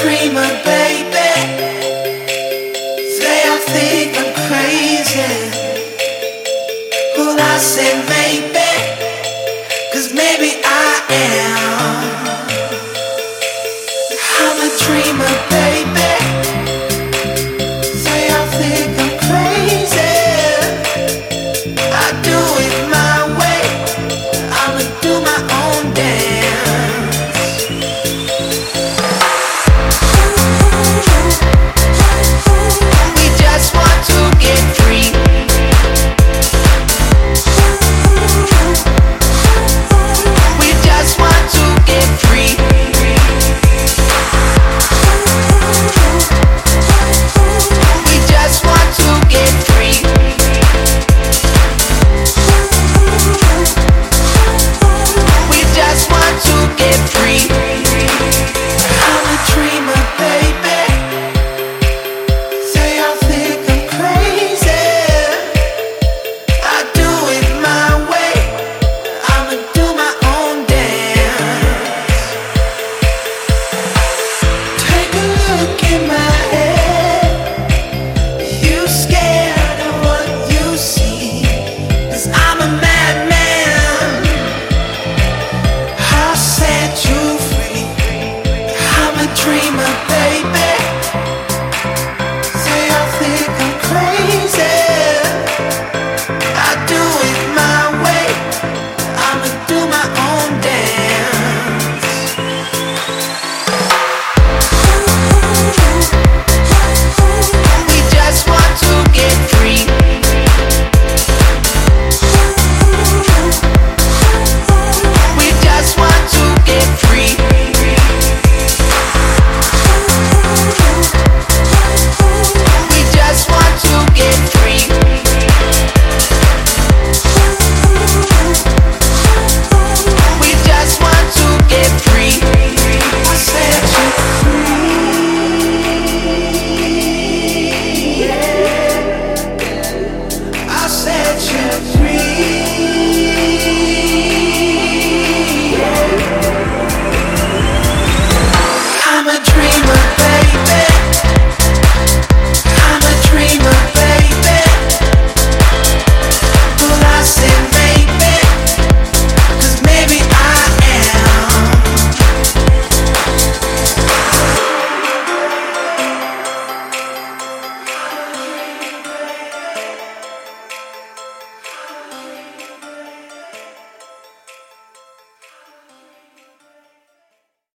dreamer, baby. They all think I'm crazy. Well, I say maybe, cause maybe I am. I'm a dreamer, baby. They all think I'm crazy. I Do it my way, I'ma do my own dance my